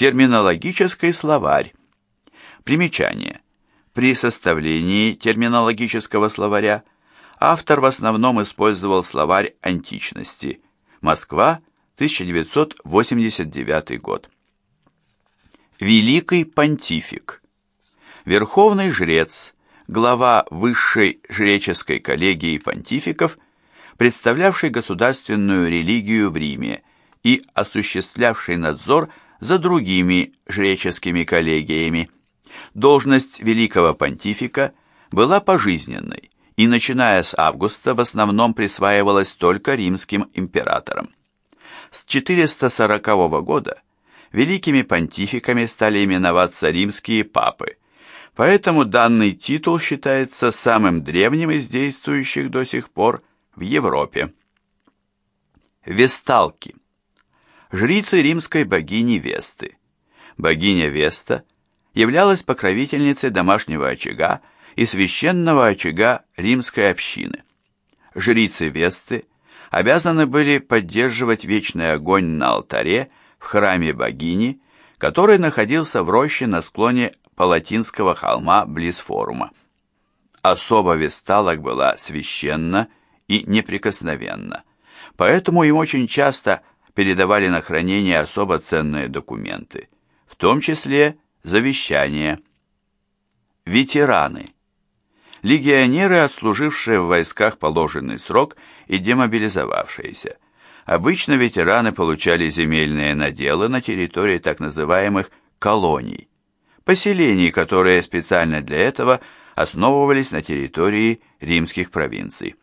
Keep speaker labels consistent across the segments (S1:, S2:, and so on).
S1: Терминологический словарь. Примечание. При составлении терминологического словаря автор в основном использовал словарь античности. Москва, 1989 год. Великий понтифик. Верховный жрец, глава высшей жреческой коллегии понтификов, представлявший государственную религию в Риме и осуществлявший надзор за другими жреческими коллегиями. Должность великого понтифика была пожизненной и, начиная с августа, в основном присваивалась только римским императорам. С 440 года великими понтификами стали именоваться римские папы, поэтому данный титул считается самым древним из действующих до сих пор в Европе. Весталки. Жрицы римской богини Весты. Богиня Веста являлась покровительницей домашнего очага и священного очага римской общины. Жрицы Весты обязаны были поддерживать вечный огонь на алтаре в храме богини, который находился в роще на склоне Палатинского холма близ форума. Особо весталок была священна и неприкосновенна, поэтому им очень часто передавали на хранение особо ценные документы, в том числе завещания. Ветераны. Легионеры, отслужившие в войсках положенный срок и демобилизовавшиеся. Обычно ветераны получали земельные наделы на территории так называемых колоний, поселений, которые специально для этого основывались на территории римских провинций.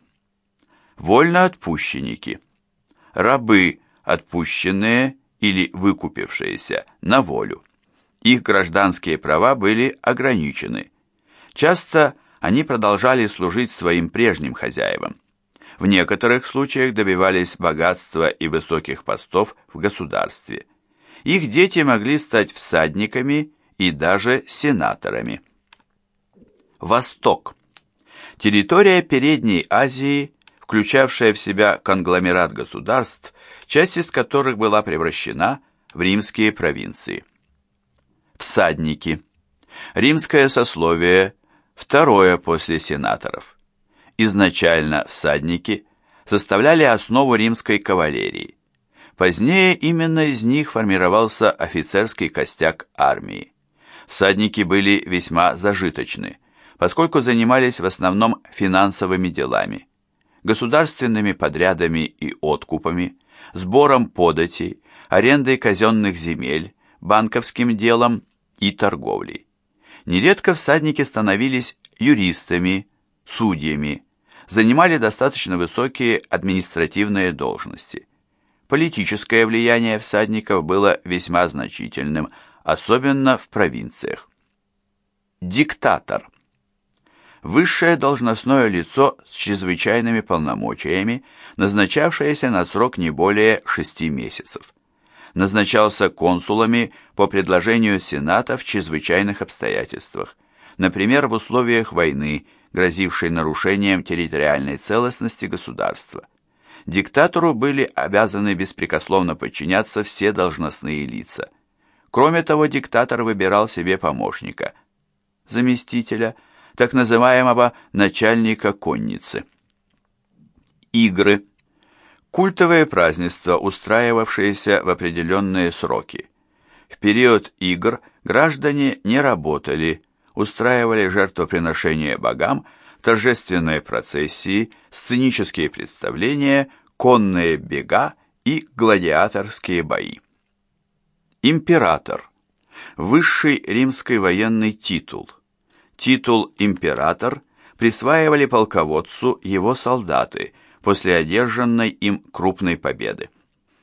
S1: Вольноотпущенники. Рабы, отпущенные или выкупившиеся на волю. Их гражданские права были ограничены. Часто они продолжали служить своим прежним хозяевам. В некоторых случаях добивались богатства и высоких постов в государстве. Их дети могли стать всадниками и даже сенаторами. Восток. Территория Передней Азии, включавшая в себя конгломерат государств, часть из которых была превращена в римские провинции. Всадники. Римское сословие, второе после сенаторов. Изначально всадники составляли основу римской кавалерии. Позднее именно из них формировался офицерский костяк армии. Всадники были весьма зажиточны, поскольку занимались в основном финансовыми делами, государственными подрядами и откупами, сбором податей, арендой казенных земель, банковским делом и торговлей. Нередко всадники становились юристами, судьями, занимали достаточно высокие административные должности. Политическое влияние всадников было весьма значительным, особенно в провинциях. Диктатор. Высшее должностное лицо с чрезвычайными полномочиями, назначавшееся на срок не более шести месяцев. Назначался консулами по предложению Сената в чрезвычайных обстоятельствах, например, в условиях войны – грозившей нарушением территориальной целостности государства. Диктатору были обязаны беспрекословно подчиняться все должностные лица. Кроме того, диктатор выбирал себе помощника, заместителя, так называемого начальника конницы. Игры. Культовые празднества, устраивавшиеся в определенные сроки. В период игр граждане не работали, устраивали жертвоприношения богам, торжественные процессии, сценические представления, конные бега и гладиаторские бои. Император. Высший римский военный титул. Титул «император» присваивали полководцу его солдаты после одержанной им крупной победы.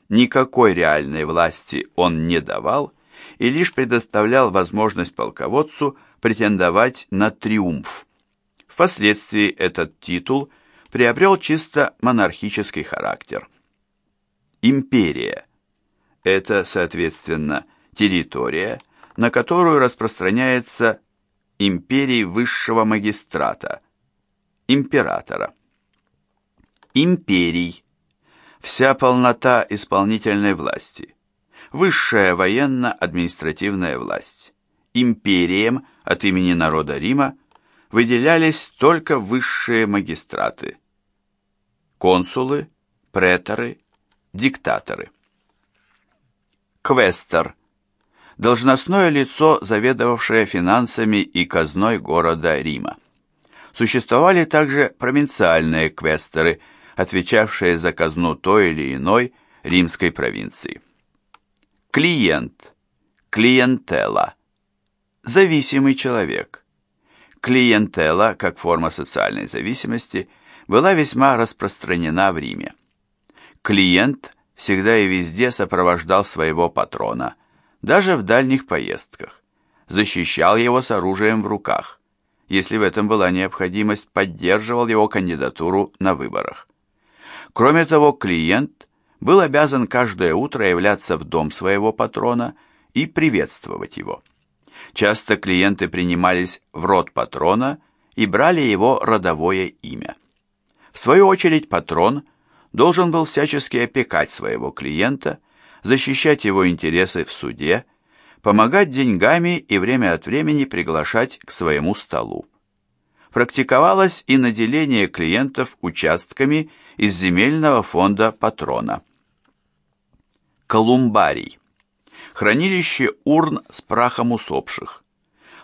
S1: Никакой реальной власти он не давал и лишь предоставлял возможность полководцу претендовать на триумф. Впоследствии этот титул приобрел чисто монархический характер. Империя – это, соответственно, территория, на которую распространяется империй высшего магистрата, императора. Империй – вся полнота исполнительной власти. высшая военно-административная власть. Империям от имени народа Рима выделялись только высшие магистраты. Консулы, преторы, диктаторы. Квестер – должностное лицо, заведовавшее финансами и казной города Рима. Существовали также провинциальные квестеры, отвечавшие за казну той или иной римской провинции. Клиент, клиентела, зависимый человек. Клиентела, как форма социальной зависимости, была весьма распространена в Риме. Клиент всегда и везде сопровождал своего патрона, даже в дальних поездках, защищал его с оружием в руках, если в этом была необходимость, поддерживал его кандидатуру на выборах. Кроме того, клиент был обязан каждое утро являться в дом своего патрона и приветствовать его. Часто клиенты принимались в род патрона и брали его родовое имя. В свою очередь патрон должен был всячески опекать своего клиента, защищать его интересы в суде, помогать деньгами и время от времени приглашать к своему столу. Практиковалось и наделение клиентов участками из земельного фонда патрона. Колумбарий. Хранилище урн с прахом усопших.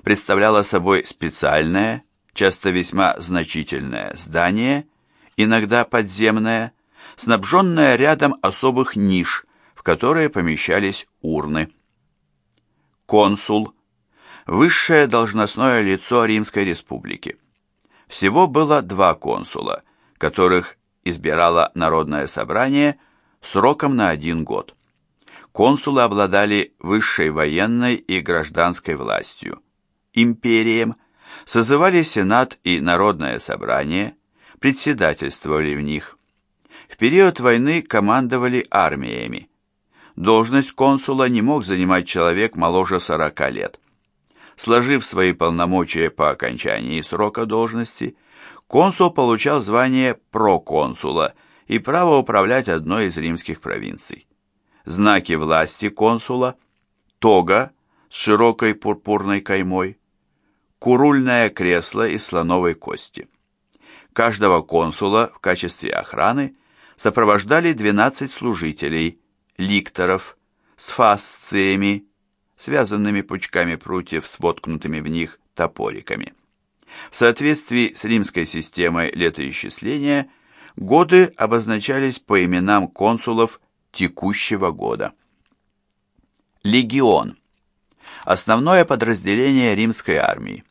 S1: Представляло собой специальное, часто весьма значительное здание, иногда подземное, снабженное рядом особых ниш, в которые помещались урны. Консул – высшее должностное лицо Римской Республики. Всего было два консула, которых избирало Народное собрание сроком на один год. Консулы обладали высшей военной и гражданской властью, империем, созывали Сенат и Народное собрание, председательствовали в них. В период войны командовали армиями. Должность консула не мог занимать человек моложе 40 лет. Сложив свои полномочия по окончании срока должности, консул получал звание проконсула и право управлять одной из римских провинций. Знаки власти консула – тога с широкой пурпурной каймой, курульное кресло из слоновой кости. Каждого консула в качестве охраны сопровождали 12 служителей, ликторов, с фасциями, связанными пучками прутьев с воткнутыми в них топориками. В соответствии с римской системой летоисчисления годы обозначались по именам консулов текущего года. Легион. Основное подразделение римской армии.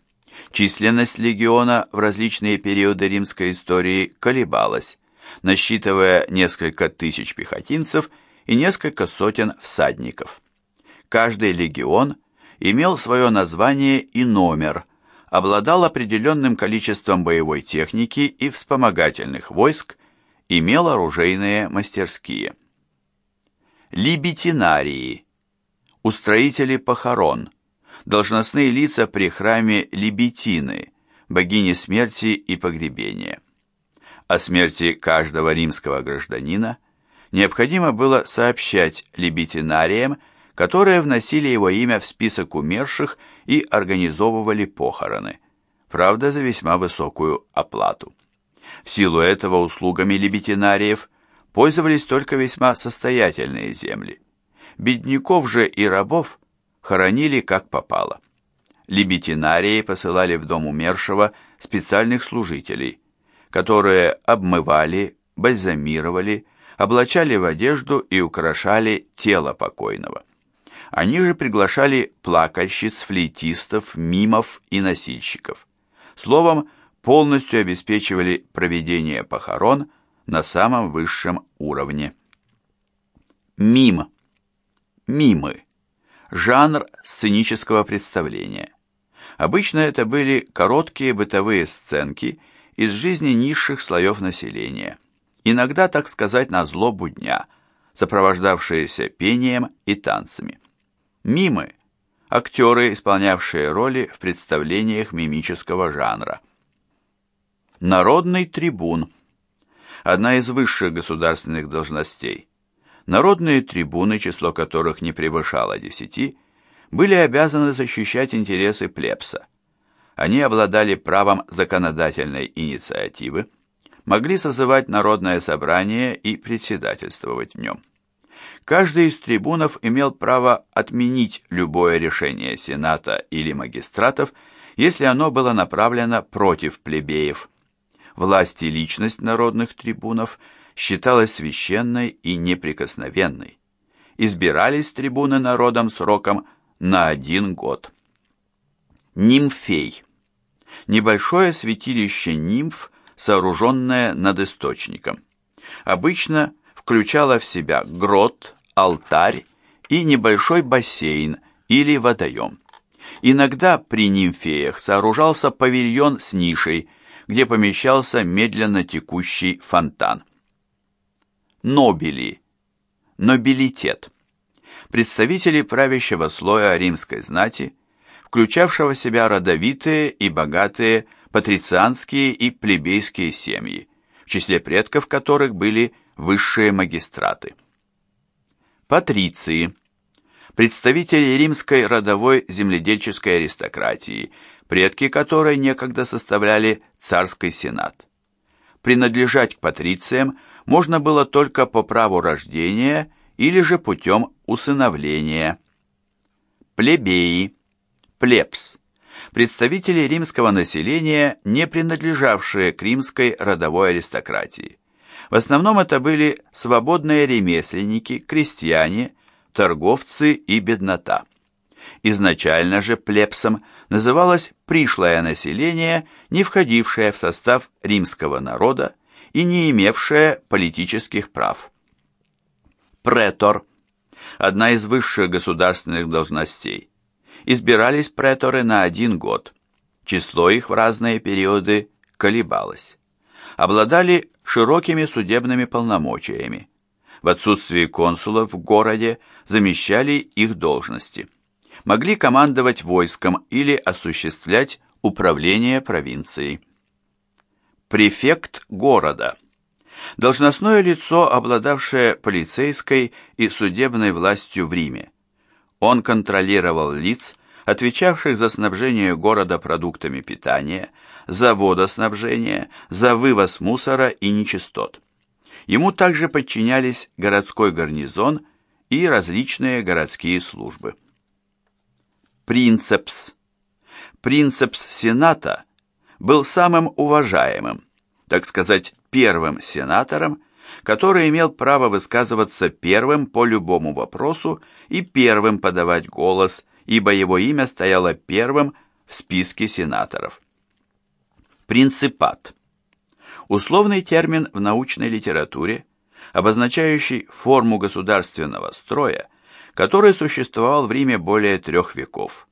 S1: Численность легиона в различные периоды римской истории колебалась, насчитывая несколько тысяч пехотинцев и несколько сотен всадников. Каждый легион имел свое название и номер, обладал определенным количеством боевой техники и вспомогательных войск, имел оружейные мастерские. Либетинарии, устроители похорон – должностные лица при храме Либетины, богини смерти и погребения. О смерти каждого римского гражданина необходимо было сообщать либетинариям, которые вносили его имя в список умерших и организовывали похороны, правда, за весьма высокую оплату. В силу этого услугами либетинариев пользовались только весьма состоятельные земли. Бедняков же и рабов хоронили как попало. Либетинарии посылали в дом умершего специальных служителей, которые обмывали, бальзамировали, облачали в одежду и украшали тело покойного. Они же приглашали плакальщиц, флейтистов, мимов и носильщиков. Словом, полностью обеспечивали проведение похорон на самом высшем уровне. Мим. Мимы жанр сценического представления. Обычно это были короткие бытовые сценки из жизни низших слоев населения, иногда, так сказать, на злобу дня, сопровождавшиеся пением и танцами. Мимы – актеры, исполнявшие роли в представлениях мимического жанра. Народный трибун – одна из высших государственных должностей. народные трибуны, число которых не превышало десяти, были обязаны защищать интересы плебса. Они обладали правом законодательной инициативы, могли созывать народное собрание и председательствовать в нем. Каждый из трибунов имел право отменить любое решение Сената или магистратов, если оно было направлено против плебеев. Власть и личность народных трибунов считалась священной и неприкосновенной. Избирались трибуны народом сроком на один год. Нимфей. Небольшое святилище нимф, сооруженное над источником. Обычно включало в себя грот, алтарь и небольшой бассейн или водоем. Иногда при нимфеях сооружался павильон с нишей, где помещался медленно текущий фонтан. Нобели. Нобилитет. Представители правящего слоя римской знати, включавшего в себя родовитые и богатые патрицианские и плебейские семьи, в числе предков которых были высшие магистраты. Патриции. Представители римской родовой земледельческой аристократии, предки которой некогда составляли царский сенат. Принадлежать к патрициям можно было только по праву рождения или же путем усыновления. Плебеи, плебс, представители римского населения, не принадлежавшие к римской родовой аристократии. В основном это были свободные ремесленники, крестьяне, торговцы и беднота. Изначально же плебсом называлось пришлое население, не входившее в состав римского народа и не имевшее политических прав. Претор – одна из высших государственных должностей. Избирались преторы на один год. Число их в разные периоды колебалось. Обладали широкими судебными полномочиями. В отсутствие консулов в городе замещали их должности. Могли командовать войском или осуществлять управление провинцией. Префект города. Должностное лицо, обладавшее полицейской и судебной властью в Риме. Он контролировал лиц, отвечавших за снабжение города продуктами питания, за водоснабжение, за вывоз мусора и нечистот. Ему также подчинялись городской гарнизон и различные городские службы. Принцепс. Принцепс Сената был самым уважаемым, так сказать, первым сенатором, который имел право высказываться первым по любому вопросу и первым подавать голос, ибо его имя стояло первым в списке сенаторов. Принципат. Условный термин в научной литературе, обозначающий форму государственного строя, который существовал в Риме более трех веков.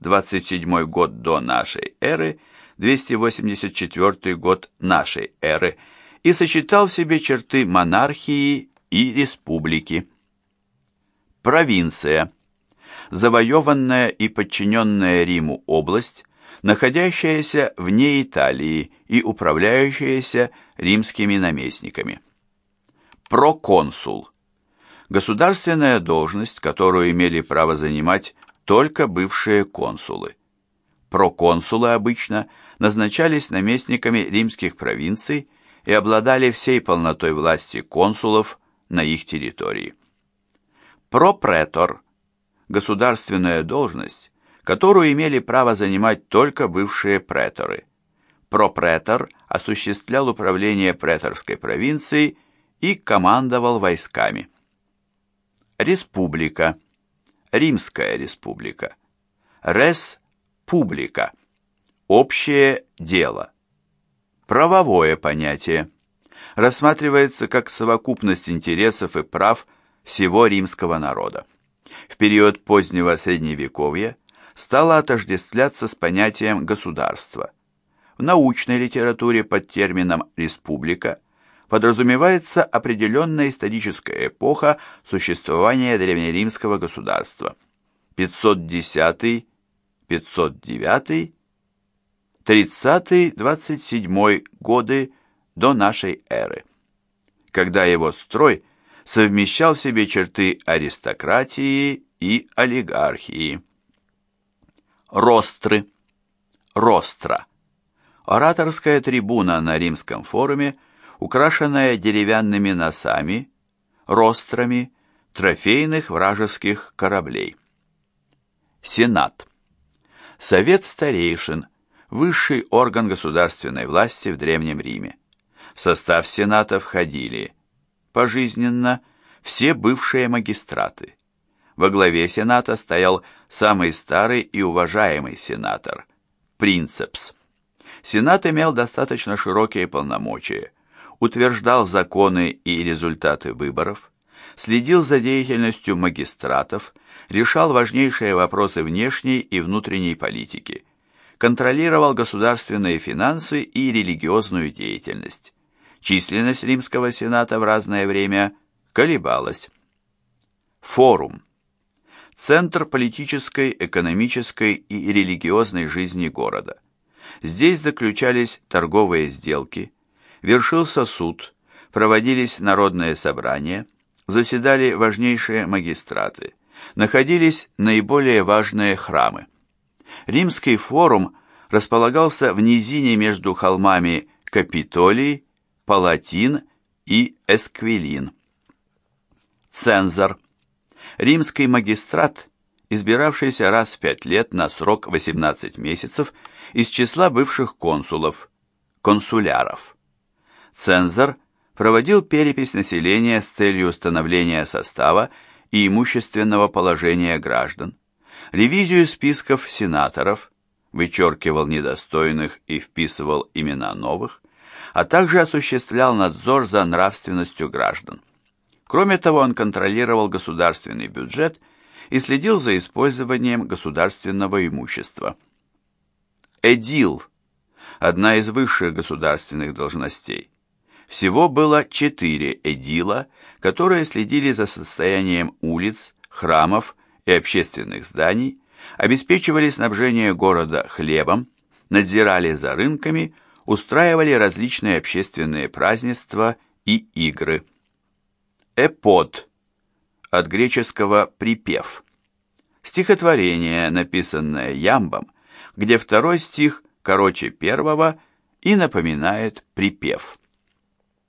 S1: 27 год до нашей эры, 284 год нашей эры, и сочетал в себе черты монархии и республики. Провинция. Завоеванная и подчиненная Риму область, находящаяся вне Италии и управляющаяся римскими наместниками. Проконсул. Государственная должность, которую имели право занимать только бывшие консулы. Проконсулы обычно назначались наместниками римских провинций и обладали всей полнотой власти консулов на их территории. Пропретор – государственная должность, которую имели право занимать только бывшие преторы. Пропретор осуществлял управление преторской провинцией и командовал войсками. Республика. Римская республика. Рес публика. Общее дело. Правовое понятие. Рассматривается как совокупность интересов и прав всего римского народа. В период позднего Средневековья стало отождествляться с понятием государства. В научной литературе под термином «республика» подразумевается определенная историческая эпоха существования древнеримского государства. 510 509 30-27 годы до нашей эры, когда его строй совмещал в себе черты аристократии и олигархии. Ростры. Ростра. Ораторская трибуна на римском форуме, украшенная деревянными носами, рострами, трофейных вражеских кораблей. Сенат. Совет старейшин, высший орган государственной власти в Древнем Риме. В состав Сената входили пожизненно все бывшие магистраты. Во главе Сената стоял самый старый и уважаемый сенатор – Принцепс. Сенат имел достаточно широкие полномочия, утверждал законы и результаты выборов, следил за деятельностью магистратов, решал важнейшие вопросы внешней и внутренней политики, контролировал государственные финансы и религиозную деятельность. Численность римского сената в разное время колебалась. Форум. Центр политической, экономической и религиозной жизни города. Здесь заключались торговые сделки, вершился суд, проводились народные собрания, заседали важнейшие магистраты, находились наиболее важные храмы. Римский форум располагался в низине между холмами Капитолий, Палатин и Эсквилин. Цензор. Римский магистрат, избиравшийся раз в пять лет на срок 18 месяцев из числа бывших консулов, консуляров. Цензор проводил перепись населения с целью установления состава и имущественного положения граждан, ревизию списков сенаторов, вычеркивал недостойных и вписывал имена новых, а также осуществлял надзор за нравственностью граждан. Кроме того, он контролировал государственный бюджет и следил за использованием государственного имущества. Эдил – одна из высших государственных должностей. Всего было четыре эдила, которые следили за состоянием улиц, храмов и общественных зданий, обеспечивали снабжение города хлебом, надзирали за рынками, устраивали различные общественные празднества и игры. Эпод от греческого «припев». Стихотворение, написанное ямбом, где второй стих короче первого и напоминает припев.